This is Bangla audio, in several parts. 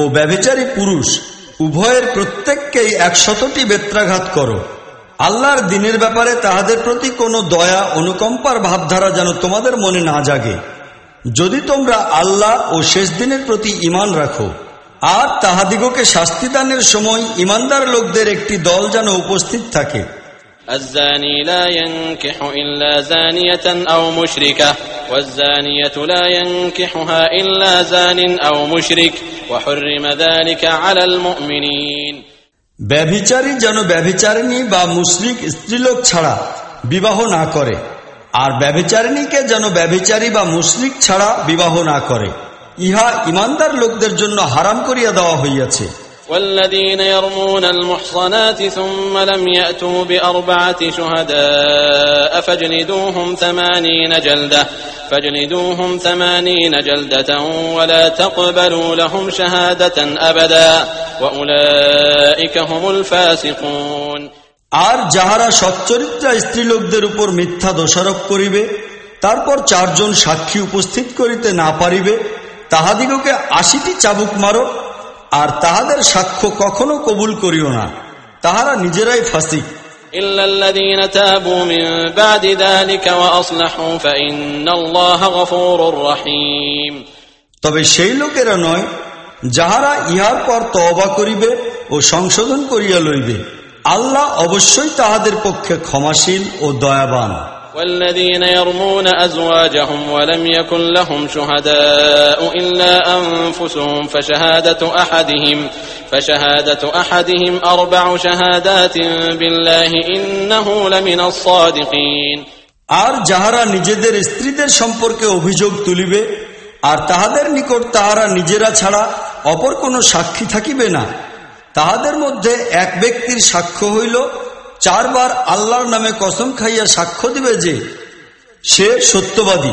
ও ব্যভিচারী পুরুষ, উভয়ের প্রত্যেককেই একশতটি বেত্রাঘাত করো। আল্লাহর দিনের ব্যাপারে তাহাদের প্রতি কোনো দয়া, অনুকম্পার ভাবধারা যেন তোমাদের মনে না জাগে। যদি তোমরা আল্লাহ ও শেষ দিনের প্রতি ইমান রাখো, আর তাহাদিগকে শাস্তিদানের সময় ইমানদার লোকদের একটি দল যেন উপস্থিত থাকে। الزاني لا ينكح إلا زانية أو مشركة والزانية لا ينكحها إلا زان أو مشرك وحرم ذلك على المؤمنين ব্যভিচারী যেন ব্যভিচারিণী বা মুসলিক স্ত্রীলোক ছাড়া বিবাহ না করে আর ব্যভিচারিণীকে যেন ব্যভিচারী বা মুসলিক ছাড়া বিবাহ না করে ইহা ইমানদার লোকদের জন্য হারাম করিয়া দেওয়া হইয়াছে والذين يرمون المحصنات ثم لم يأتوا بأربعة شهداء فاجلدوهم ثمانين جلدة فاجلدوهم ثمانين جلدة ولا تقبلوا لهم شهادة أبدا وأولئك هم الفاسقون আর যাহারা সচ্চরিত্রা স্ত্রীলোকদের উপর মিথ্যা দোষারোপ করিবে তারপর চারজন সাক্ষী উপস্থিত করিতে না পারিবে তাহাদিগকে আশিটি চাবুক মারো আর তাহাদের সাক্ষ্য কখনো কবুল করিও না। তাহারা নিজেরাই ফাঁসি তবে সেই লোকেরা নয় যাহারা ইহার পর তবা করিবে ও সংশোধন করিয়া লইবে। আল্লাহ অবশ্যই তাহাদের পক্ষে ক্ষমাশীল ও দয়াবান। والذين يرمون أزواجهم ولم يكن لهم شهداء إلا أنفسهم فشهادة أحدهم فشهادة أحدهم أربع شهادات بالله إنه لمن الصادقين আর যাহারা নিজেদের স্ত্রীদের সম্পর্কে অভিযোগ তুলিবে আর তাহাদের নিকট তাহারা নিজেরা ছাড়া অপর কোনো সাক্ষী থাকিবে না তাহাদের মধ্যে এক ব্যক্তির সাক্ষ্য হইল চারবার আল্লাহর নামে কসম খাইয়া সাক্ষ্য দিবে যে সে সত্যবাদী।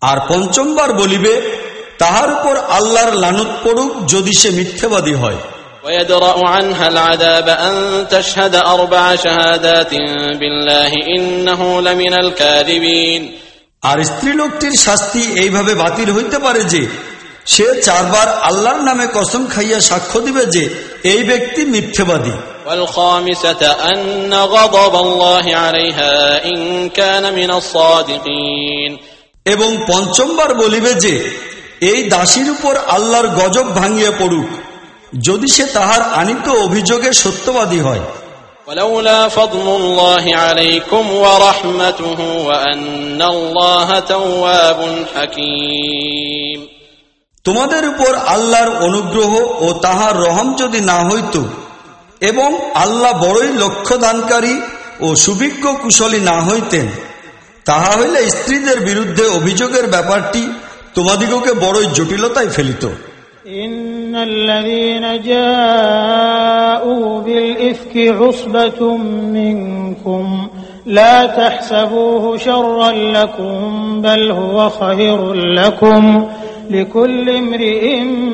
আর পঞ্চমবার বলিবে তাহার উপর আল্লাহর লানুত পড়ুক যদি সে মিথ্যাবাদী হয়। আর স্ত্রী লোকটির শাস্তি এইভাবে বাতিল হইতে পারে যে সে চারবার আল্লাহর নামে কসম খাইয়া সাক্ষ্য দিবে যে এই ব্যক্তি মিথ্যেবাদী والخامسة أن غضب الله عليها إن كان من الصادقين এবং পঞ্চমবার বলিবে যে এই দাসীর উপর আল্লাহর গজব ভাঙিয়া পড়ুক যদি সে তাহার আনিত অভিযোগে সত্যবাদী হয় ولولا فضل الله عليكم ورحمته وأن الله تواب حكيم তোমাদের উপর আল্লাহর অনুগ্রহ ও তাহার রহম যদি না হইত এবং আল্লাহ বড়ই লক্ষ্য দানকারী ও সুবিজ্ঞ কুশলী না হইতেন তাহা হইলে স্ত্রীদের বিরুদ্ধে অভিযোগের ব্যাপারটি তোমাদিগকে বড়ই জটিলতায় ফেলিত إن الذين جاءوا بالإفك عصبة منكم لا تحسبوه شرا لكم بل هو خير لكم لكل امرئ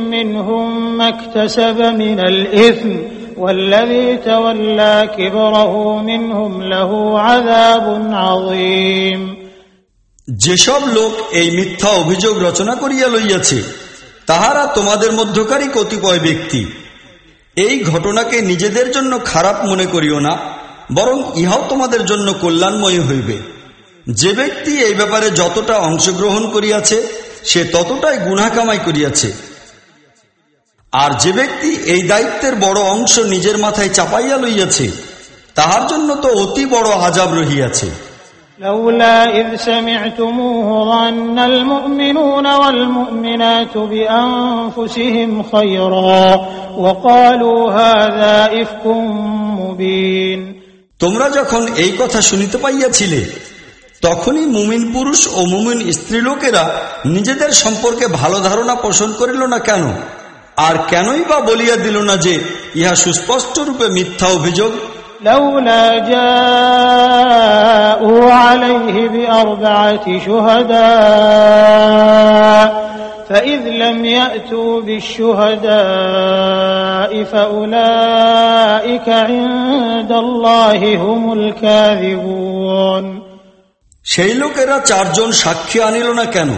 منهم ما اكتسب من الإثم والذي تولى كبره منهم له عذاب عظيم যেসব লোক এই মিথ্যা অভিযোগ রচনা করিয়া লইয়াছে তাহারা তোমাদের মধ্যকারী কতিপয় ব্যক্তি এই ঘটনাকে নিজেদের জন্য খারাপ মনে করিও না বরং ইহাও তোমাদের জন্য কল্যাণময় হইবে যে ব্যক্তি এই ব্যাপারে যতটা অংশগ্রহণ করিয়াছে সে ততটাই গুনা কামাই করিয়াছে আর যে ব্যক্তি এই দায়িত্বের বড় অংশ নিজের মাথায় চাপাইয়া লইয়াছে তাহার জন্য তো অতি বড় আজাব রহিয়াছে لولا إذ سمعتموه ظن المؤمنون والمؤمنات بأنفسهم خيرا وقالوا هذا إفك مبين তোমরা যখন এই কথা শুনিতে পাইয়াছিলে তখনই মুমিন পুরুষ ও মুমিন স্ত্রীলোকেরা নিজেদের সম্পর্কে ভালো ধারণা পোষণ করিল না কেন আর কেনই বা বলিয়া দিল না যে ইহা সুস্পষ্ট রূপে মিথ্যা অভিযোগ لولا جاءوا عليه بأربعة شهداء فإذ لم يأتوا بالشهداء فأولئك عند الله هم الكاذبون সেই লোকেরা চারজন সাক্ষী আনিল না কেন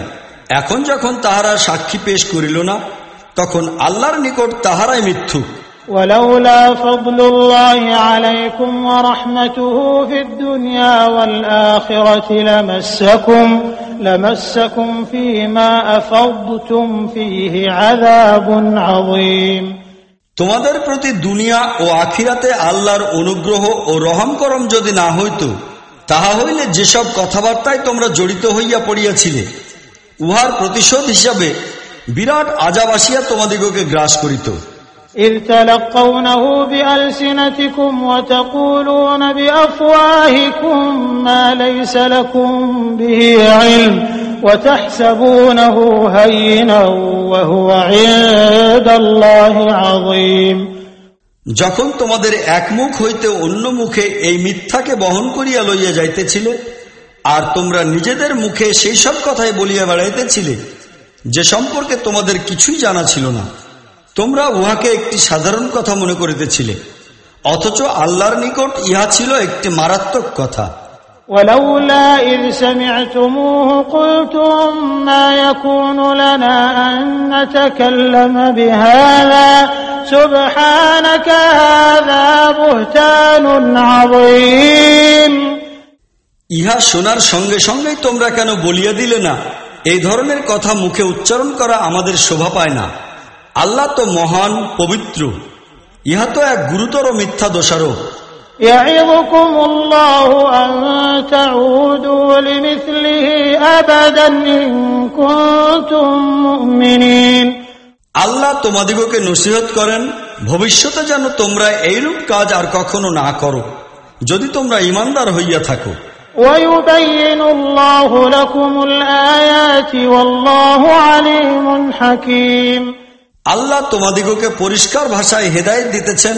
এখন যখন তাহারা সাক্ষী পেশ করিল না তখন আল্লাহর নিকট তাহারাই মিথ্যুক ولولا فضل الله عليكم ورحمته في الدنيا والآخرة لمسكم لمسكم فيما أفضتم فيه عذاب عظيم তোমাদের প্রতি দুনিয়া ও আখিরাতে আল্লাহর অনুগ্রহ ও রহম করম যদি না হইত তাহা হইলে যেসব কথাবার্তায় তোমরা জড়িত হইয়া পড়িয়াছিলে উহার প্রতিশোধ হিসাবে বিরাট আজাব আসিয়া তোমাদিগকে গ্রাস করিত إذ تلقونه بألسنتكم وتقولون بأفواهكم ما ليس لكم به علم وتحسبونه هينا وهو عند الله عظيم যখন তোমাদের এক মুখ হইতে অন্য মুখে এই মিথ্যাকে বহন করিয়া লইয়া যাইতেছিলে, আর তোমরা নিজেদের মুখে সেই সব কথাই বলিয়া বেড়াইতেছিলে, যে সম্পর্কে তোমাদের কিছুই জানা ছিল না, তোমরা উহাকে একটি সাধারণ কথা মনে করিতেছিলে, অথচ আল্লাহর নিকট ইহা ছিল একটি মারাত্মক কথা। ولولا إذ سمعتموه قلتم ما يكون لنا أن نتكلم بهذا سبحانك هذا بهتان عظيم ইহা শোনার সঙ্গে সঙ্গেই তোমরা কেন বলিয়া দিলে না এই ধরনের কথা মুখে উচ্চারণ করা আমাদের শোভা পায় না আল্লাহ তো মহান পবিত্র ইহা তো এক গুরুতর মিথ্যা দোষারোপ يعظكم الله أن تعودوا لمثله أبدا إن كنتم مؤمنين আল্লাহ তোমাদিগকে নসিহত করেন ভবিষ্যতে যেন তোমরা এইরূপ কাজ আর কখনো না করো যদি তোমরা ইমানদার হইয়া থাকো ويبين الله لكم الآيات والله عليم حكيم আল্লাহ তোমাদিগকে পরিষ্কার ভাষায় হেদায়েত দিতেছেন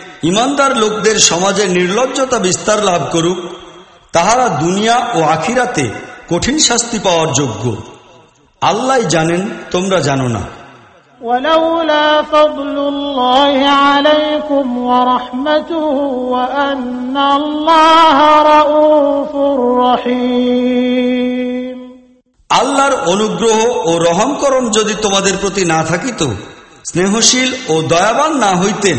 ইমানদার লোকদের সমাজে নির্লজ্জতা বিস্তার লাভ করুক তাহারা দুনিয়া ও আখিরাতে কঠিন শাস্তি পাওয়ার যোগ্য আল্লাহ জানেন তোমরা জানো না ولولا فضل الله عليكم ورحمته وأن الله رؤوف رحيم আল্লাহর অনুগ্রহ ও রহমকরণ যদি তোমাদের প্রতি না থাকিত স্নেহশীল ও দয়াবান না হইতেন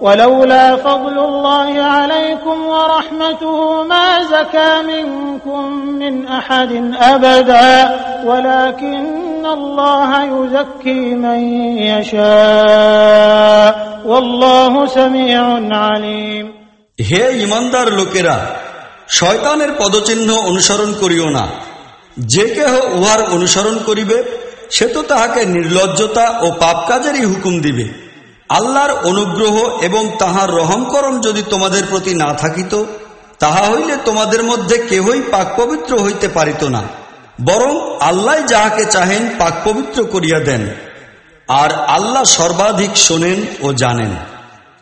ولولا فضل الله عليكم ورحمته ما زكى منكم من أحد أبدا ولكن الله يزكي من يشاء والله سميع عليم হে ইমানদার লোকেরা শয়তানের পদচিহ্ন অনুসরণ করিও না যে কেহ উহার অনুসরণ করিবে সে তো তাহাকে নির্লজ্জতা ও পাপ কাজেরই হুকুম দিবে আল্লাহর অনুগ্রহ এবং তাহার রহমকরম যদি তোমাদের প্রতি না থাকিত, তাহা হইলে তোমাদের মধ্যে কেহই পাক পবিত্র হইতে পারিত না। বরং আল্লাহ যাহাকে চাহেন, পাক পবিত্র করিয়া দেন। আর আল্লাহ সর্বাধিক শোনেন ও জানেন।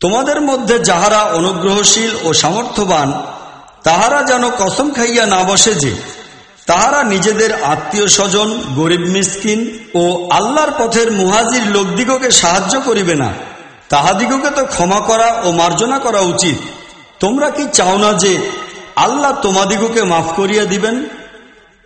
তোমাদের মধ্যে যাহারা অনুগ্রহশীল ও সামর্থ্যবান, তাহারা যেন কসম খাইয়া না বসে যে, তাহারা নিজেদের আত্মীয় স্বজন গরিব মিসকিন ও আল্লাহর পথের মুহাজির লোকদিগকে সাহায্য করিবে না। তাহাদিগকে তো ক্ষমা করা ও মার্জনা করা উচিত। তোমরা কি চাও না যে, আল্লাহ তোমাদিগকে মাফ করিয়া দিবেন?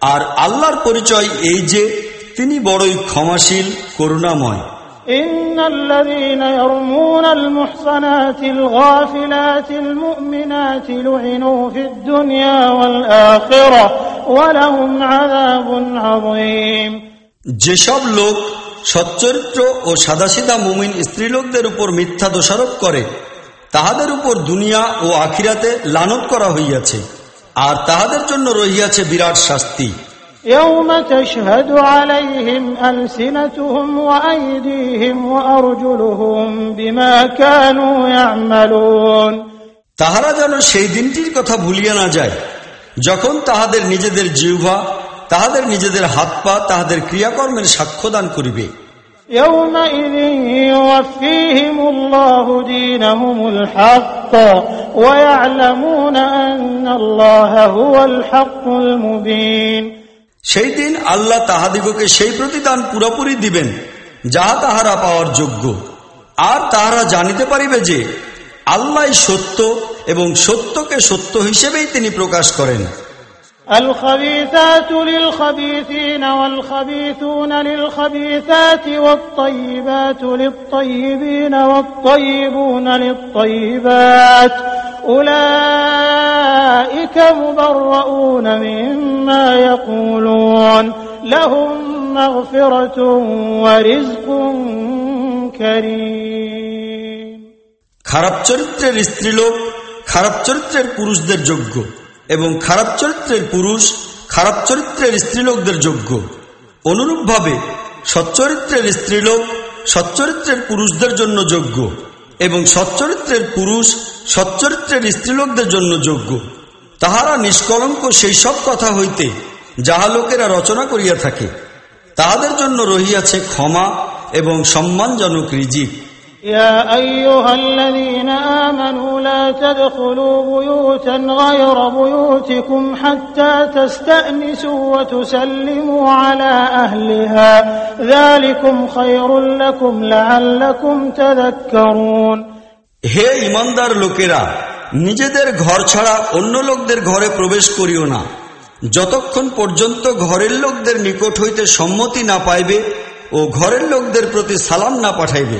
আর আল্লাহর পরিচয় এই যে, তিনি বড়ই ক্ষমাশীল, করুণাময়। إن الذين يرمون المحصنات الغافلات المؤمنات لعنوا في الدنيا والآخرة ولهم عذاب عظيم যেসব লোক সচ্চরিত্র ও সাদাসিদা মুমিন স্ত্রীলোকদের উপর মিথ্যা দোষারোপ করে তাহাদের উপর দুনিয়া ও আখিরাতে লানত করা হইয়াছে আর তাহাদের জন্য রহিয়াছে বিরাট শাস্তি يوم تشهد عليهم ألسنتهم وأيديهم وأرجلهم بما كانوا يعملون তাহারা যেন সেই দিনটির কথা ভুলিয়া না যায় যখন তাহাদের নিজেদের জিহ্বা তাহাদের নিজেদের হাত পা তাহাদের ক্রিয়াকর্মের সাক্ষ্যদান করিবে يومئذ يوفيهم الله دينهم الحق ويعلمون أن الله هو الحق المبين সেই দিন আল্লাহ তাহাদিগকে সেই প্রতিদান পুরোপুরি দিবেন যাহা তাহারা পাওয়ার যোগ্য আর তাহারা জানিতে পারিবে যে আল্লাহ সত্য এবং সত্যকে সত্য হিসেবেই তিনি প্রকাশ করেন الخبيثات للخبيثين والخبيثون للخبيثات والطيبات للطيبين والطيبون للطيبات أولئك مبرؤون مما يقولون لهم مغفرة ورزق كريم খারাপ চরিত্রের স্ত্রীলোক খারাপ চরিত্রের পুরুষদের যোগ্য এবং খারাপ চরিত্রের পুরুষ খারাপ চরিত্রের স্ত্রীলোকদের যোগ্য অনুরূপভাবে সচ্চরিত্রের স্ত্রীলোক সচ্চরিত্রের পুরুষদের জন্য যোগ্য এবং সচ্চরিত্রের পুরুষ, সচ্চরিত্রের স্ত্রীলোকদের জন্য যোগ্য। তাহারা নিষ্কলঙ্ক সেই সব কথা হইতে যাহা লোকেরা রচনা করিয়া থাকে, তাহাদের জন্য রহিয়াছে ক্ষমা এবং সম্মানজনক রিজিক। يا أيها الذين آمنوا لا تدخلوا بيوتا غير بيوتكم حتى تستأنسوا وتسلموا على أهلها ذلكم خير لكم لعلكم تذكرون হে ইমানদার লোকেরা নিজেদের ঘর ছাড়া অন্য লোকদের ঘরে প্রবেশ করিও না যতক্ষণ পর্যন্ত ঘরের লোকদের নিকট হইতে সম্মতি না পাইবে ও ঘরের লোকদের প্রতি সালাম না পাঠাইবে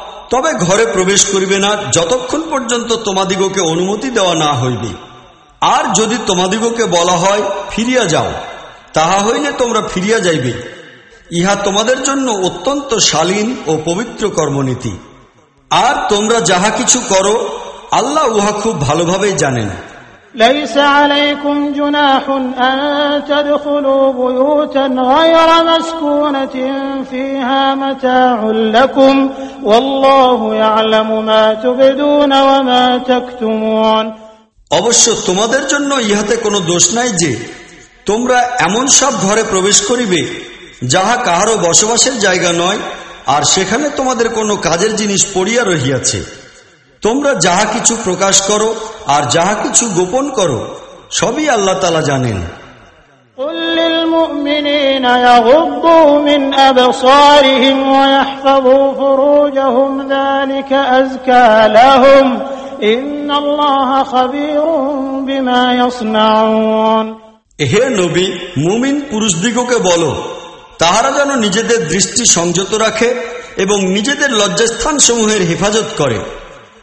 তবে ঘরে প্রবেশ করিবে না, যতক্ষণ পর্যন্ত তোমাদিগকে অনুমতি দেওয়া না হইবে। আর যদি তোমাদিগকে বলা হয়, ফিরিয়া যাও, তাহা হইলে তোমরা ফিরিয়া যাইবে। ইহা তোমাদের জন্য অত্যন্ত শালীন ও পবিত্র কর্মনীতি। আর তোমরা যাহা কিছু করো, আল্লাহ উহা খুব ভালোভাবেই জানেন। ليس عليكم جناح أن تدخلوا بيوتا غير مسكونة فيها متاع لكم والله يعلم ما تبدون وما تكتمون অবশ্য তোমাদের জন্য ইহাতে কোনো দোষ নাই যে তোমরা এমন সব ঘরে প্রবেশ করিবে যাহা কাহারও বসবাসের জায়গা নয় আর সেখানে তোমাদের কোনো কাজের জিনিস পড়িয়া রহিয়াছে তোমরা যাহা কিছু প্রকাশ করো আর যাহা কিছু গোপন করো সবই আল্লাহ তালা জানেন قل للمؤمنين يغضوا من أبصارهم ويحفظوا فروجهم ذلك أزكى لهم إن الله خبير بما يصنعون হে নবী মুমিন পুরুষদিগকে বলো তাহারা যেন নিজেদের দৃষ্টি সংযত রাখে এবং নিজেদের লজ্জাস্থান সমূহের হেফাজত করে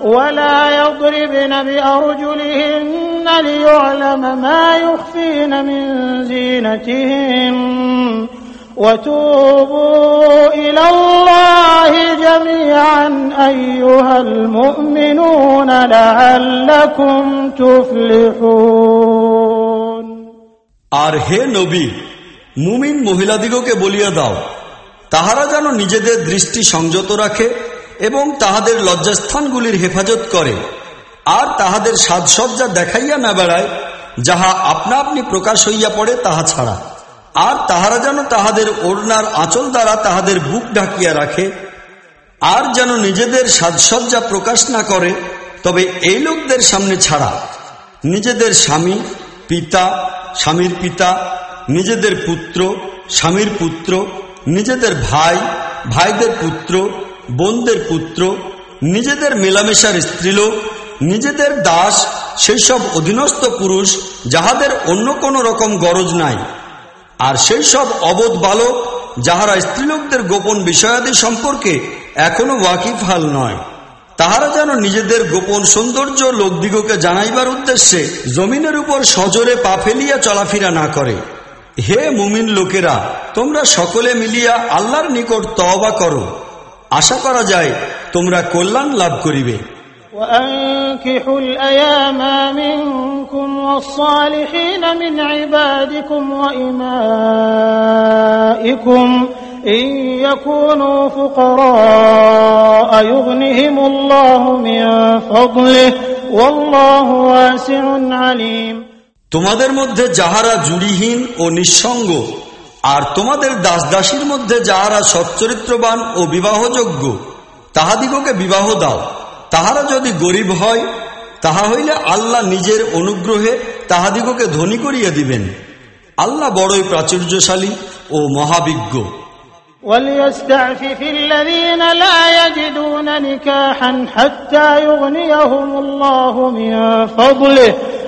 ولا يضربن بأرجلهن ليعلم ما يخفين من زينتهن وتوبوا إلى الله جميعا أيها المؤمنون لعلكم تفلحون আর হে নবী মুমিন মহিলাদিগকে বলিয়া দাও তাহারা যেন নিজেদের দৃষ্টি সংযত রাখে এবং তাহাদের লজ্জাস্থানগুলির হেফাজত করে। আর তাহাদের সাজসজ্জা দেখাইয়া না বেড়ায়, যাহা আপনা আপনি প্রকাশ হইয়া পড়ে তাহা ছাড়া। আর তাহারা যেন তাহাদের ওড়নার আঁচল দ্বারা তাহাদের বুক ঢাকিয়া রাখে, আর যেন নিজেদের সাজসজ্জা প্রকাশ না করে, তবে এই লোকদের সামনে ছাড়া। নিজেদের স্বামী, পিতা, স্বামীর পিতা, নিজেদের পুত্র, স্বামীর পুত্র, নিজেদের ভাই, ভাইদের পুত্র বোনদের পুত্র, নিজেদের মেলামেশার স্ত্রীলোক, নিজেদের দাস সেই সব অধীনস্থ পুরুষ যাহাদের অন্য কোনো রকম গরজ নাই। আর সেই সব অবোধ বালক যাহারা স্ত্রীলোকদের গোপন বিষয়াদি সম্পর্কে এখনও ওয়াকিফ হাল নয়, তাহারা যেন নিজেদের গোপন সৌন্দর্য লোকদিগকে জানাইবার উদ্দেশ্যে জমিনের উপর সজোরে পা ফেলিয়া চলাফেরা না করে। হে মুমিন লোকেরা, তোমরা সকলে মিলিয়া আল্লাহর নিকট তওবা করো। আশা করা যায় তোমরা কল্যাণ লাভ করিবে وأنكحوا الأيام منكم والصالحين من عبادكم وإمائكم إن يكونوا فقراء يغنهم الله من فضله والله واسع عليم তোমাদের মধ্যে যাহারা জুড়িহীন ও নিঃসঙ্গ আর তোমাদের দাসদাসীর মধ্যে যাহারা সচ্চরিত্রবান ও বিবাহযোগ্য তাহাদিগকে বিবাহ দাও তাহারা যদি গরিব হয় তাহা হইলে আল্লাহ নিজের অনুগ্রহে তাহাদিগকে ধনী করিয়া দিবেন আল্লাহ বড়ই প্রাচুর্যশালী ও মহাবিজ্ঞ وليستعفف الذين لا يجدون نكاحا حتى يغنيهم الله من فضله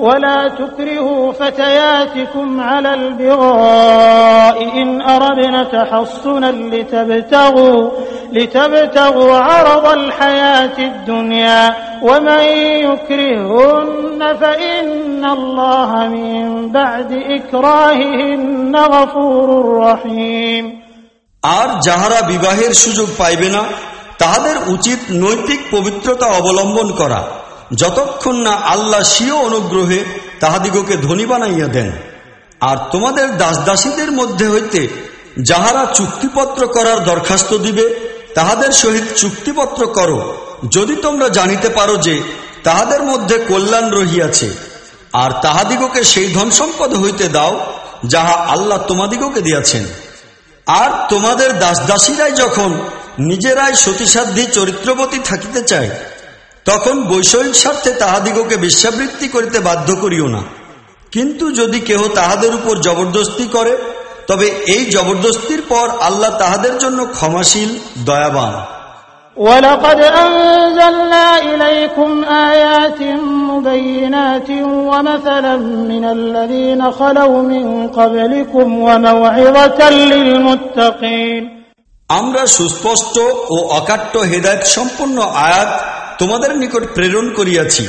ولا تكرهوا فتياتكم على البغاء إن أردنا تحصنا لتبتغوا, لتبتغوا عرض الحياة الدنيا ومن يكرهن فإن الله من بعد إكراههن غفور رحيم আর যাহারা বিবাহের সুযোগ পাইবে না তাহাদের উচিত নৈতিক পবিত্রতা অবলম্বন করা যতক্ষণ না আল্লাহ স্বীয় অনুগ্রহে তাহাদিগকে ধনী বানাইয়া দেন। আর তোমাদের দাসদাসীদের মধ্যে হইতে যাহারা চুক্তিপত্র করার দরখাস্ত দিবে, তাহাদের সহিত চুক্তিপত্র করো। যদি তোমরা জানিতে পারো যে তাহাদের মধ্যে কল্যাণ রহিয়াছে, আর তাহাদিগকে সেই ধন সম্পদ হইতে দাও যাহা আল্লাহ তোমাদিগকে দিয়াছেন। আর তোমাদের দাসদাসীরাই যখন নিজেরাই সতীসাধ্যী চরিত্রবতী থাকিতে চায় তখন বৈষয়িক স্বার্থে তাহাদিগকে বিশ্বাবৃত্তি করিতে বাধ্য করিও না কিন্তু যদি কেহ তাহাদের উপর জবরদস্তি করে তবে এই জবরদস্তির পর আল্লাহ তাহাদের জন্য ক্ষমাশীল দয়াবান ولقد أنزلنا إليكم آيات مبينات ومثلا من الذين خلوا من قبلكم وموعظة للمتقين আমরা সুস্পষ্ট ও অকাট্য হেদায়ত সম্পন্ন আয়াত তোমাদের নিকট প্রেরণ করিয়াছি।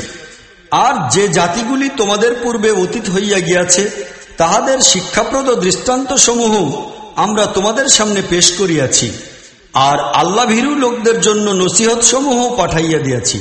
আর যে জাতিগুলি তোমাদের পূর্বে অতীত হইয়া গিয়াছে, তাহাদের শিক্ষাপ্রদ দৃষ্টান্ত সমূহ আমরা তোমাদের সামনে পেশ করিয়াছি। আর আল্লাভীরু লোকদের জন্য নসিহত সমূহ পাঠাইয়া দিয়াছি।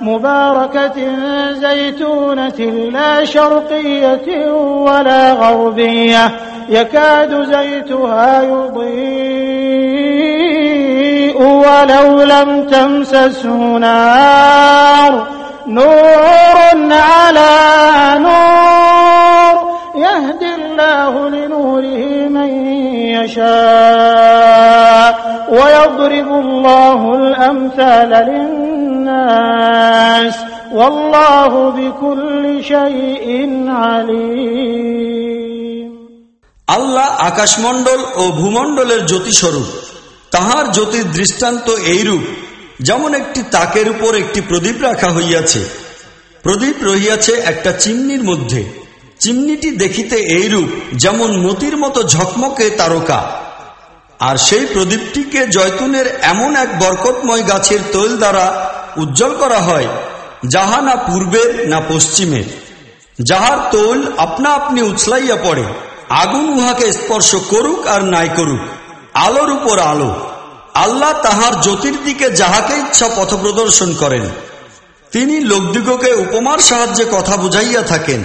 مباركة زيتونة لا شرقية ولا غربية يكاد زيتها يضيء ولو لم تمسسه نار نور على نور يهدي الله لنوره من يشاء ويضرب الله الأمثال للناس والله بكل شيء عليم আল্লাহ আকাশমণ্ডল ও ভূমণ্ডলের জ্যোতিস্বরূপ তাহার জ্যোতির দৃষ্টান্ত এইরূপ যেমন একটি তাকের উপর একটি প্রদীপ রাখা হইয়াছে প্রদীপ রহিয়াছে একটা চিমনির মধ্যে চিমনিটি দেখিতে এইরূপ, যেমন মতির মতো ঝকমকে তারকা। আর সেই প্রদীপটিকে জয়তুনের এমন এক বরকতময় গাছের তৈল দ্বারা উজ্জ্বল করা হয়, যাহা না পূর্বের, না পশ্চিমের। যাহার তৈল আপনা আপনি উছলাইয়া পড়ে, আগুন উহাকে স্পর্শ করুক আর নাই করুক, আলোর উপর আলো। আল্লাহ তাহার জ্যোতির দিকে যাহাকে ইচ্ছা পথ প্রদর্শন করেন। তিনি লোকদিগকে উপমার সাহায্যে কথা বুঝাইয়া থাকেন।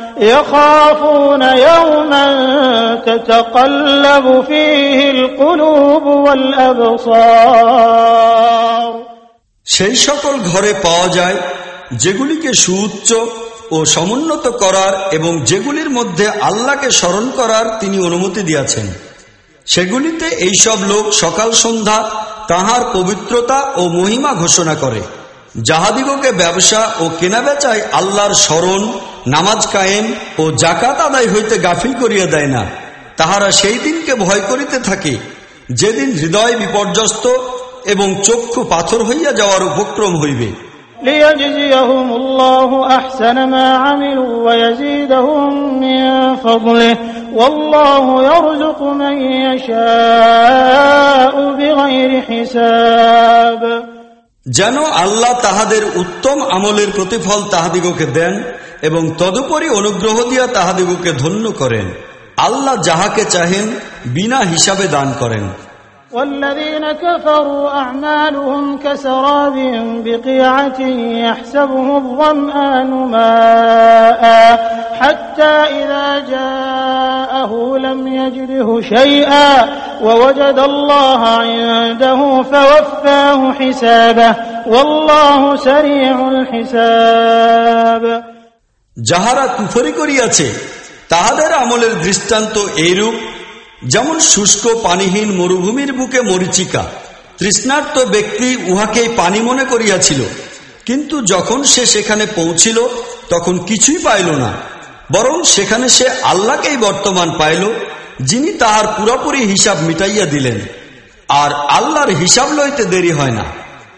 يخافون يوما تتقلب فيه القلوب والأبصار সেই সকল ঘরে পাওয়া যায় যেগুলিকে সুউচ্চ ও সমুন্নত করার এবং যেগুলির মধ্যে আল্লাহকে স্মরণ করার তিনি অনুমতি দিয়াছেন সেগুলিতে এইসব লোক সকাল সন্ধ্যা তাহার পবিত্রতা ও মহিমা ঘোষণা করে যাহাদিগকে ব্যবসা ও কেনাবেচায় আল্লাহর স্মরণ নামাজ কায়েম ও জাকাত আদায় হইতে গাফিল করিয়া দেয় না তাহারা সেই দিনকে ভয় করিতে থাকে যেদিন হৃদয় বিপর্যস্ত এবং চক্ষু পাথর হইয়া যাওয়ার উপক্রম হইবে ليجزيهم الله أحسن ما عملوا ويزيدهم من فضله والله يرزق من يشاء بغير حساب যেন আল্লাহ তাহাদের উত্তম আমলের প্রতিফল তাহাদিগকে দেন এবং তদুপরি অনুগ্রহ দিয়া তাহাদিগকে ধন্য করেন। আল্লাহ যাহাকে চাহেন, বিনা হিসাবে দান করেন। والذين كفروا أعمالهم كسراب بقيعة يحسبه الظمآن ماء حتى إذا جاءه لم يجده شيئا ووجد الله عنده فوفاه حسابه والله سريع الحساب যাহারা কুফরি করিয়াছে তাহাদের আমলের দৃষ্টান্ত এইরূপ যেমন শুষ্ক পানিহীন মরুভূমির বুকে মরিচিকা, তৃষ্ণার্ত ব্যক্তি উহাকেই পানি মনে করিয়াছিল। কিন্তু যখন সে সেখানে পৌঁছিল, তখন কিছুই পাইল না, বরং সেখানে সে আল্লাহকেই বর্তমান পাইল, যিনি তাহার পুরোপুরি হিসাব মিটাইয়া দিলেন। আর আল্লাহর হিসাব লইতে দেরি হয় না।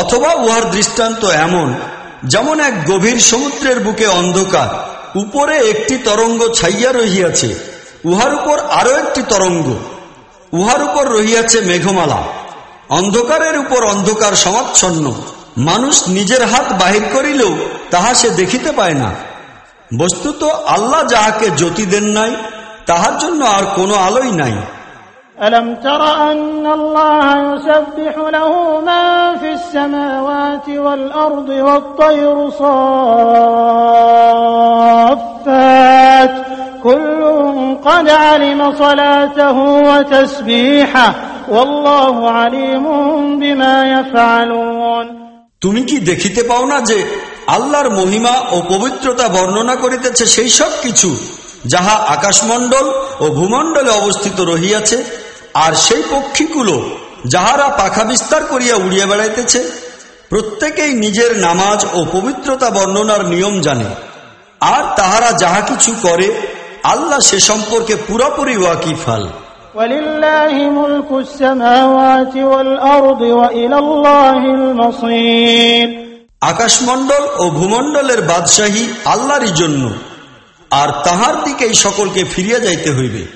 অথবা উহার দৃষ্টান্ত এমন, যেমন এক গভীর সমুদ্রের বুকে অন্ধকার, উপরে একটি তরঙ্গ ছাইয়া রহিয়াছে, উহার উপর আরও একটি তরঙ্গ, উহার উপর রহিয়াছে মেঘমালা। অন্ধকারের উপর অন্ধকার সমাচ্ছন্ন, মানুষ নিজের হাত বাহির করিলেও তাহা সে দেখিতে পায় না। বস্তুত আল্লাহ যাহাকে জ্যোতি দেন নাই, তাহার জন্য আর কোনো আলোই নাই। ألم تر أن الله يسبح له من في السماوات والأرض والطير صافات كل قد علم صلاته وتسبيحه والله عليم بما يفعلون তুমি কি দেখিতে পাও না যে আল্লাহর মহিমা ও পবিত্রতা বর্ণনা করিতেছে সেই সব কিছু যাহা আকাশমণ্ডল ও ভূমণ্ডলে অবস্থিত রহিয়াছে আর সেই পক্ষীগুলো যাহারা পাখা বিস্তার করিয়া উড়িয়া বেড়াইতেছে প্রত্যেকেই নিজের নামাজ ও পবিত্রতা বর্ণনার নিয়ম জানে। আর তাহারা যাহা কিছু করে আল্লাহ সে সম্পর্কে পুরাপুরি ওয়াকিফাল আকাশমণ্ডল ও ভূমণ্ডলের বাদশাহী আল্লাহরই জন্য। আর তাহার দিকেই সকলকে ফিরিয়া যাইতে হইবে।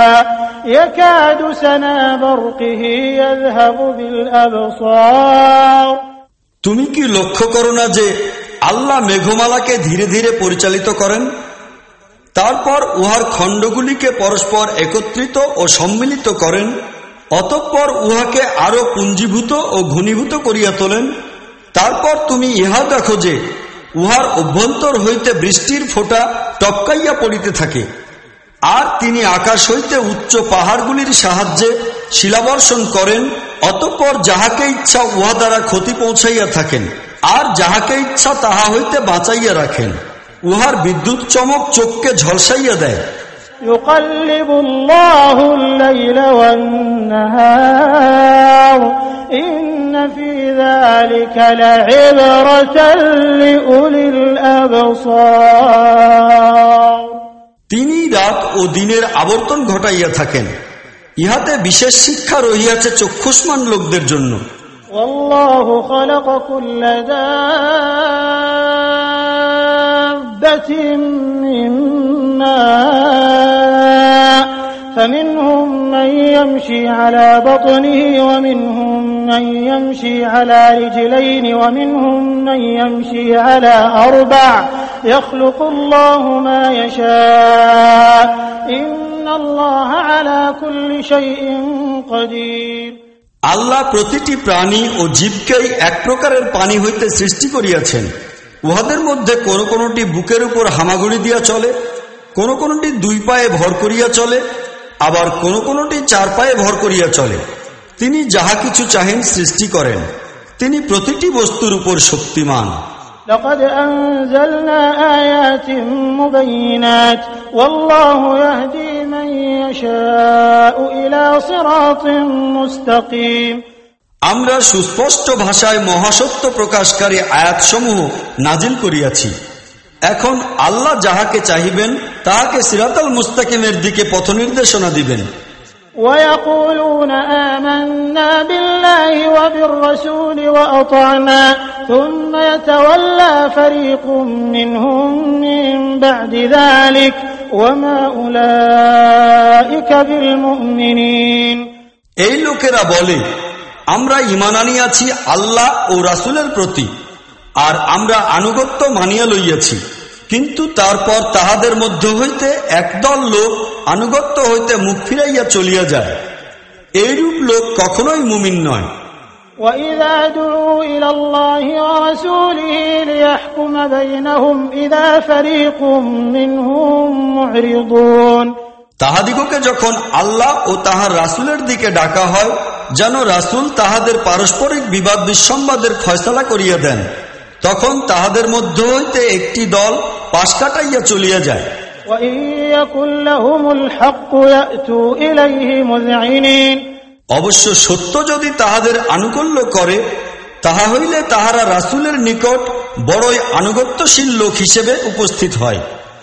يكاد سنا برقه يذهب بالأبصار তুমি কি লক্ষ্য করো না যে আল্লাহ মেঘমালাকে ধীরে ধীরে পরিচালিত করেন তারপর উহার খণ্ডগুলিকে পরস্পর একত্রিত ও সম্মিলিত করেন অতঃপর উহাকে আরো পুঞ্জীভূত ও ঘনীভূত করিয়া তোলেন তারপর তুমি ইহা দেখো যে উহার অভ্যন্তর হইতে বৃষ্টির ফোঁটা টপকাইয়া পড়িতে থাকে আর তিনি আকাশ হইতে উচ্চ পাহাড়গুলির সাহায্যে শিলাবর্ষণ করেন অতঃপর যাহাকে ইচ্ছা উহা দ্বারা ক্ষতি পৌঁছাইয়া থাকেন আর যাহাকে ইচ্ছা তাহা হইতে বাঁচাইয়া রাখেন উহার বিদ্যুৎ চমক চোখকে ঝলসাইয়া দেয় يقلب الله الليل والنهار إن في ذلك لعبرة لأولي الأبصار তিনি রাত ও দিনের আবর্তন ঘটাইয়া থাকেন ইহাতে বিশেষ শিক্ষা রহিয়াছে চক্ষুষ্মান লোকদের জন্য والله خلق كل دابة من ماء فمنهم من يمشي على بطنه ومنهم من يمشي على رجلين ومنهم من يمشي على أربع يخلق الله ما يشاء إن الله على كل شيء قدير আল্লাহ প্রতিটি প্রাণী ও জীবকেই এক প্রকারের পানি হইতে সৃষ্টি করিয়াছেন উহাদের মধ্যে কোন কোনটি বুকের উপর হামাগুড়ি দিয়া চলে কোন কোনটি দুই পায়ে ভর করিয়া চলে আবার কোন কোনটি চার পায়ে ভর করিয়া চলে তিনি যাহা কিছু চাহেন সৃষ্টি করেন তিনি প্রতিটি বস্তুর উপর শক্তিমান لقد أنزلنا آيات مبينات والله يهدي من يشاء إلى صراط مستقيم আমরা সুস্পষ্ট ভাষায় মহাসত্য প্রকাশকারী আয়াতসমূহ নাজিল করিয়াছি এখন আল্লাহ যাহাকে চাহিবেন তাহাকে সিরাতাল মুস্তাকিমের দিকে পথ নির্দেশনা দিবেন ويقولون آمنا بالله وبالرسول وأطعنا ثم يتولى فريق منهم من بعد ذلك وما أولئك بالمؤمنين এই লোকেরা বলে আমরা ইমান আনিয়াছি আল্লাহ ও রাসুলের প্রতি আর আমরা আনুগত্য মানিয়া লইয়াছি কিন্তু তারপর তাহাদের মধ্য হইতে একদল লোক আনুগত্য হইতে মুখ ফিরাইয়া চলিয়া যায় এইরূপ লোক কখনোই মুমিন নয় وإذا دعوا إلى الله ورسوله ليحكم بينهم إذا فريق منهم معرضون তাহাদিগকে যখন আল্লাহ ও তাহার রাসুলের দিকে ডাকা হয় যেন রাসুল তাহাদের পারস্পরিক বিবাদ বিসম্বাদের ফয়সলা করিয়া দেন তখন তাহাদের মধ্য হইতে একটি দল পাশ কাটাইয়া চলিয়া যায়। অবশ্য সত্য যদি তাহাদের আনুকূল্য করে তাহা হইলে তাহারা রাসুলের নিকট বড়ই আনুগত্যশীল লোক হিসেবে উপস্থিত হয়।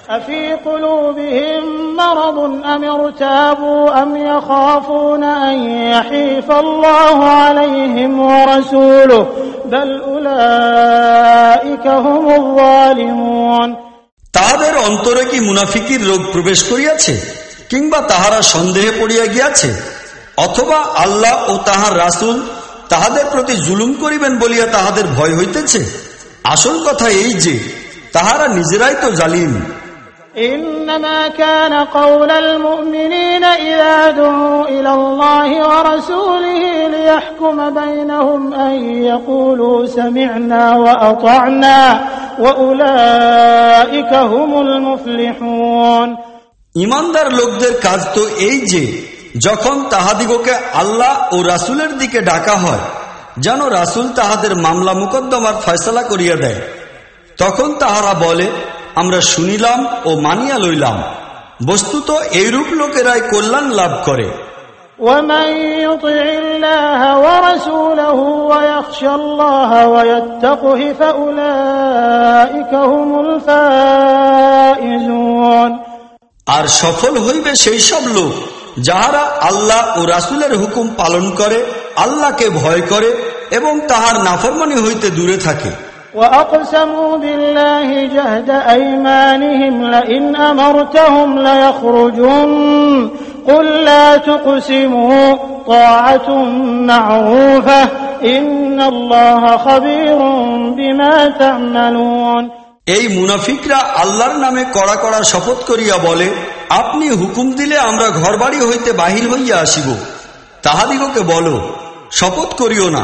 أفي قلوبهم مرض أم ارتابوا أم يخافون أن يحيف الله عليهم ورسوله بل أولئك هم الظالمون তাহাদের অন্তরে কি মুনাফিকির রোগ প্রবেশ করিয়াছে কিংবা তাহারা সন্দেহে পড়িয়া গিয়াছে অথবা আল্লাহ ও তাহার রাসুল তাহাদের প্রতি জুলুম করিবেন বলিয়া তাহাদের ভয় হইতেছে আসল কথা এই যে তাহারা নিজেরাই তো জালিম إنما كان قول المؤمنين إذا دعوا إلى الله ورسوله ليحكم بينهم أن يقولوا سمعنا وأطعنا وأولئك هم المفلحون ইমানদার লোকদের কাজ তো এই যে যখন তাহাদিগকে আল্লাহ ও রাসুলের দিকে ডাকা হয় যেন রাসুল তাহাদের মামলা মুকদ্দমার ফয়সলা করিয়া দেয় তখন তাহারা বলে আমরা শুনিলাম ও মানিয়া লইলাম বস্তুত এইরূপ লোকেরাই কল্যাণ লাভ করে ومن يطع الله ورسوله ويخشى الله ويتقه فأولئك هم الفائزون আর সফল হইবে সেই সব লোক যাহারা আল্লাহ ও রাসুলের হুকুম পালন করে আল্লাহকে ভয় করে এবং তাহার নাফরমানি হইতে দূরে থাকে وأقسموا بالله جهد أيمانهم لئن أمرتهم ليخرجن قل لا تقسموا طاعة معروفة إن الله خبير بما تعملون এই মুনাফিকরা আল্লাহর নামে কড়া কড়া শপথ করিয়া বলে আপনি হুকুম দিলে আমরা ঘরবাড়ি হইতে বাহির হইয়া আসিব তাহাদিগকে বলো শপথ করিও না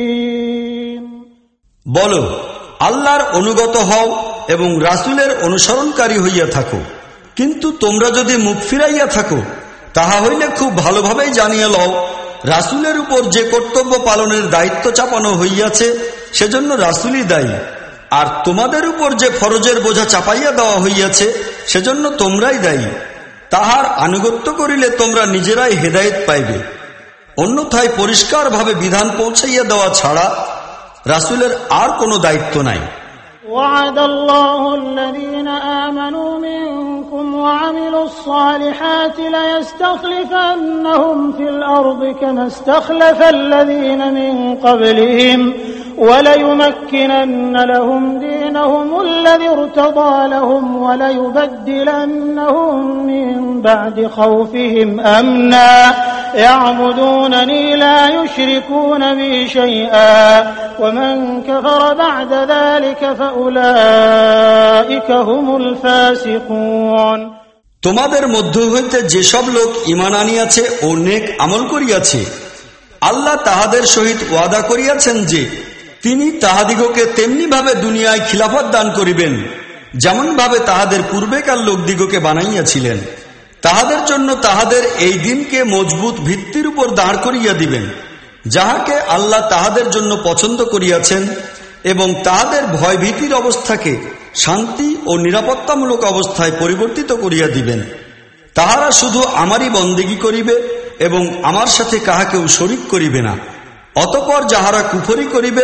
বলো, আল্লাহর অনুগত হও এবং রাসুলের অনুসরণকারী হইয়া থাকো। কিন্তু তোমরা যদি মুখ ফিরাইয়া থাকো, তাহা হইলে খুব ভালোভাবেই জানিয়ে লও, রাসুলের উপর যে কর্তব্য পালনের দায়িত্ব চাপানো হইয়াছে, সেজন্য রাসুলই দায়ী। আর তোমাদের উপর যে ফরজের বোঝা চাপাইয়া দেওয়া হইয়াছে, সেজন্য তোমরাই দায়ী। তাহার আনুগত্য করিলে তোমরা নিজেরাই হেদায়েত পাইবে। অন্যথায় পরিষ্কারভাবে বিধান পৌঁছাইয়া দেওয়া ছাড়া রাসুলের আর কোনো দায়িত্ব নাই وعد الله الذين آمنوا منكم وعملوا الصالحات ليستخلفنهم في الأرض كما استخلف الذين من قبلهم وليمكنن لهم دينهم الذي ارتضى لهم وليبدلنهم من بعد خوفهم أمنا يعبدونني لا يشركون بي شيئا ومن كفر بعد ذلك فأولئك هم الفاسقون তোমাদের মধ্য হইতে যেসব লোক ইমান আনিয়াছে ও নেক আমল করিয়াছে আল্লাহ তাহাদের সহিত ওয়াদা করিয়াছেন যে তিনি তাহাদিগকে তেমনি ভাবে দুনিয়ায় খিলাফত দান করিবেন, যেমন ভাবে তাহাদের পূর্বেকার লোকদিগকে বানাইয়াছিলেন। তাহাদের জন্য তাহাদের এই দিনকে মজবুত ভিত্তির উপর দাঁড় করিয়া দিবেন, যাহাকে আল্লাহ তাহাদের জন্য পছন্দ করিয়াছেন এবং তাহাদের ভয়ভীতির অবস্থাকে শান্তি ও নিরাপত্তামূলক অবস্থায় পরিবর্তিত করিয়া দিবেন। তাহারা শুধু আমারই বন্দেগী করিবে এবং আমার সাথে কাহাকেও শরিক করিবে না, অতপর যাহারা কুফরি করিবে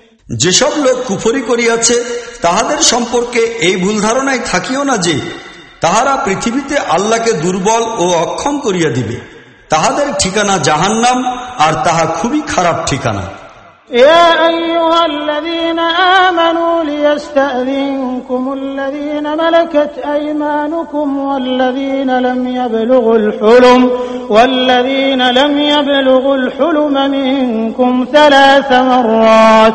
যেসব লোক কুফরি করিয়াছে তাহাদের সম্পর্কে এই ভুল ধারণায় থাকিও না যে তাহারা পৃথিবীতে আল্লাহকে দুর্বল ও অক্ষম করিয়া দিবে তাহাদের ঠিকানা জাহান্নাম আর তাহা খুবই খারাপ ঠিকানা يا أيها الذين آمنوا ليستأذنكم الذين ملكت أيمانكم والذين لم يبلغوا الحلم والذين لم يبلغوا الحلم منكم ثلاث مرات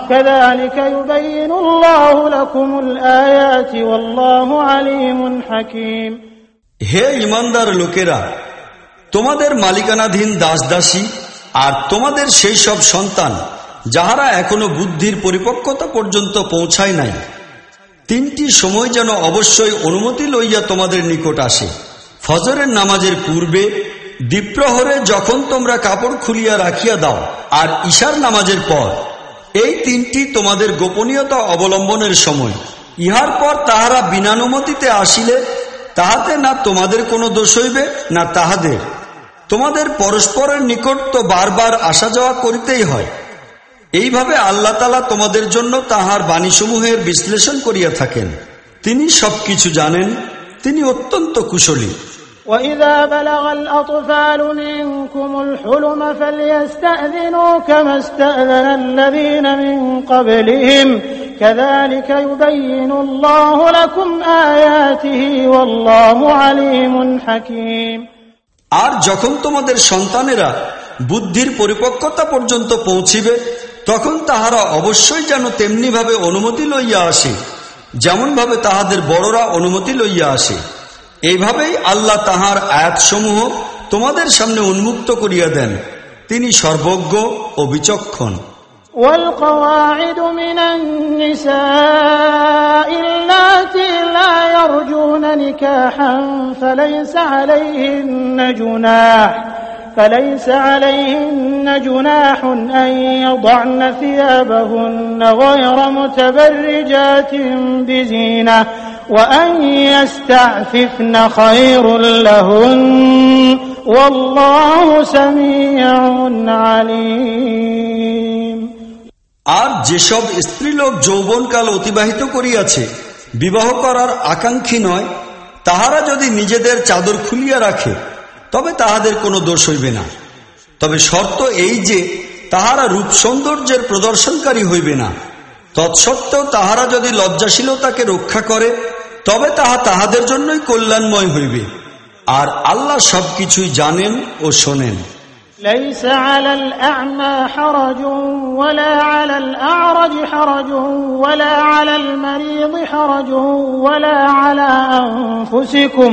كذلك يبين الله لكم الآيات والله عليم حكيم হে ইমানদার লোকেরা তোমাদের মালিকানাধীন দাস দাসী আর তোমাদের সেই সব সন্তান যাহারা এখনো বুদ্ধির পরিপক্কতা পর্যন্ত পৌঁছায় নাই তিনটি সময় যেন অবশ্যই অনুমতি লইয়া তোমাদের নিকট আসে ফজরের নামাজের পূর্বে দ্বীপ্রহরে যখন তোমরা কাপড় খুলিয়া রাখিয়া দাও আর ঈশার নামাজের পর এই তিনটি তোমাদের গোপনীয়তা অবলম্বনের সময়। ইহার পর তাহারা বিনানুমতিতে আসিলে, তাহাতে না তোমাদের কোনো দোষ হইবে, না তাহাদের। তোমাদের পরস্পরের নিকট তো বারবার আসা যাওয়া করিতেই হয়। এইভাবে আল্লাহ তালা তোমাদের জন্য তাহার বাণীসমূহের বিশ্লেষণ করিয়া থাকেন। তিনি সবকিছু জানেন, তিনি অত্যন্ত কুশলী। وإذا بلغ الأطفال منكم الحلم فليستأذنوا كما استأذن الذين من قبلهم كذلك يبين الله لكم آياته والله عليم حكيم আর যখন তোমাদের সন্তানেরা বুদ্ধির পরিপক্কতা পর্যন্ত পৌঁছিবে তখন তাহারা অবশ্যই যেন তেমনিভাবে অনুমতি লইয়া আসে যেমনভাবে তাহাদের বড়রা অনুমতি লইয়া আসে এইভাবেই আল্লাহ তাহার আয়াতসমূহ তোমাদের সামনে উন্মুক্ত করিয়া দেন তিনি সর্বজ্ঞ ও বিচক্ষণ والقواعد من النساء اللاتي لا يرجون نكاحا فليس عليهن جناح فليس عليهن جناح أن يضعن ثيابهن غير متبرجات بزينة وأن يستعففن خير لهن والله سميع عليم আর যেসব স্ত্রীলোক যৌবনকাল অতিবাহিত করিয়াছে বিবাহ করার আকাঙ্ক্ষী নয় তাহারা যদি নিজেদের চাদর খুলিয়া রাখে তবে তাহাদের কোনো দোষ হইবে না তবে শর্ত এই যে তাহারা রূপ সৌন্দর্যের প্রদর্শনকারী হইবে না তৎসত্ত্বেও তাহারা যদি লজ্জাশীলতাকে রক্ষা করে তবে তাহা তাহাদের জন্যই কল্যাণময় হইবে আর আল্লাহ সবকিছুই জানেন ও শোনেন ليس على الأعمى حرج ولا على الأعرج حرج ولا على المريض حرج ولا على أنفسكم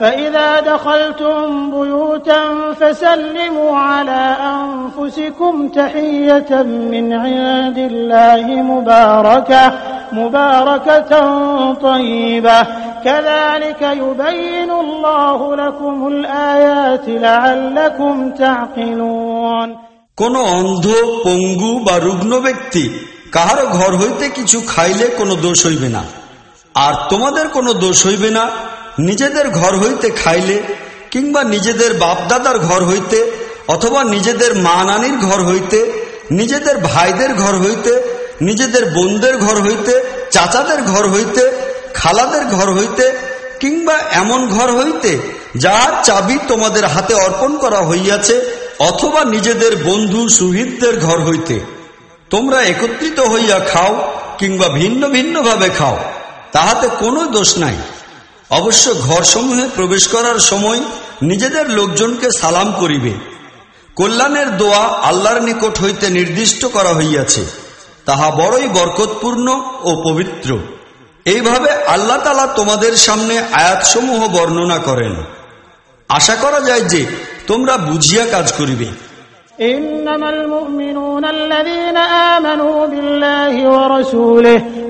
فإذا دخلتم بيوتا فسلموا على أنفسكم تحية من عند الله مباركة مباركة طيبة كذلك يبين الله لكم الآيات لعلكم تعقلون কোন অন্ধ পঙ্গু বা রুগ্ন ব্যক্তি কাহারও ঘর হইতে কিছু খাইলে কোনো দোষ হইবে না আর তোমাদের কোনো দোষ হইবে না নিজেদের ঘর হইতে খাইলে, কিংবা নিজেদের বাপদাদার ঘর হইতে, অথবা নিজেদের মা নানির ঘর হইতে, নিজেদের ভাইদের ঘর হইতে, নিজেদের বোনদের ঘর হইতে, চাচাদের ঘর হইতে, খালাদের ঘর হইতে, কিংবা এমন ঘর হইতে, যার চাবি তোমাদের হাতে অর্পণ করা হইয়াছে, অথবা নিজেদের বন্ধু সুহৃদদের ঘর হইতে। তোমরা একত্রিত হইয়া খাও, কিংবা ভিন্ন ভিন্ন ভাবে খাও, তাহাতে কোনো দোষ নাই। অবশ্য ঘরসমূহে প্রবেশ করার সময় নিজেদের লোকজনকে সালাম করিবে কল্যাণের দোয়া আল্লাহর নিকট হইতে নির্দিষ্ট করা হইয়াছে তাহা বড়ই বরকতপূর্ণ ও পবিত্র এইভাবে আল্লাহ তালা তোমাদের সামনে আয়াতসমূহ বর্ণনা করেন আশা করা যায় যে তোমরা বুঝিয়া কাজ করিবে إنما المؤمنون الذين آمنوا بالله ورسوله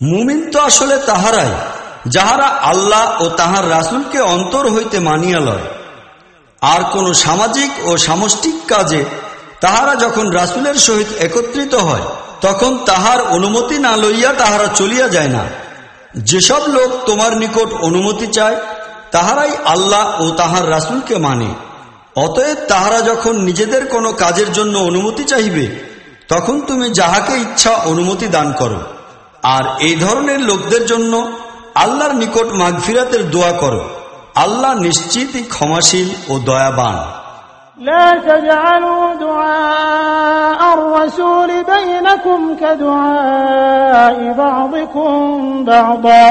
মুমিন তো আসলে তাহারাই, যাহারা আল্লাহ ও তাহার রাসুলকে অন্তর হইতে মানিয়া লয়। আর কোন সামাজিক ও সামষ্টিক কাজে তাহারা যখন রাসুলের সহিত একত্রিত হয়, তখন তাহার অনুমতি না লইয়া তাহারা চলিয়া যায় না। যেসব লোক তোমার নিকট অনুমতি চায়, তাহারাই আল্লাহ ও তাহার রাসুলকে মানে। অতএব তাহারা যখন নিজেদের কোনো কাজের জন্য অনুমতি চাহিবে, তখন তুমি যাহাকে ইচ্ছা অনুমতি দান করো। আর এই ধরনের লোকদের জন্য আল্লাহর নিকট মাগফিরাতের দোয়া করো আল্লাহ নিশ্চিতই ক্ষমাশীল ও দয়াবান لا تجعلوا دعاء الرسول بينكم كدعاء بعضكم بعضا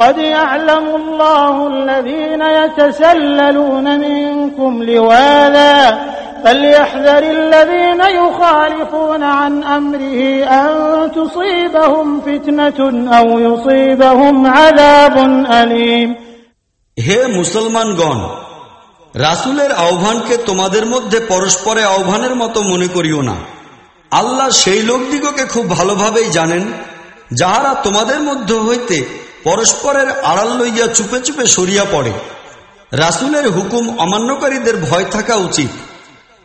قد يعلم الله الذين يتسللون منكم لواذا فليحذر الذين يخالفون عن أمره أن تصيبهم فتنة أو يصيبهم عذاب أليم হে মুসলমানগণ রাসুলের আহ্বানকে তোমাদের মধ্যে পরস্পরে আহ্বানের মতো মনে করিও না আল্লাহ সেই লোকদিগকে খুব ভালোভাবেই জানেন যাহারা তোমাদের মধ্য হইতে পরস্পরের আড়াল লইয়া চুপে চুপে সরিয়া পড়ে রাসুলের হুকুম অমান্যকারীদের ভয় থাকা উচিত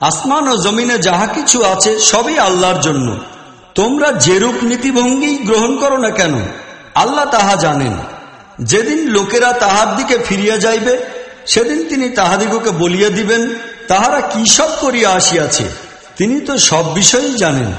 আসমান ও জমিনে যাহা কিছু আছে, সবই আল্লাহর জন্য। তোমরা যেরূপ নীতিভঙ্গি গ্রহণ করো না কেন, আল্লাহ তাহা জানেন। যেদিন লোকেরা তাহার দিকে ফিরিয়া যাইবে, সেদিন তিনি তাহাদিগকে বলিয়া দিবেন, তাহারা কি সব করিয়া আসিয়াছে। তিনি তো সব বিষয়ই জানেন।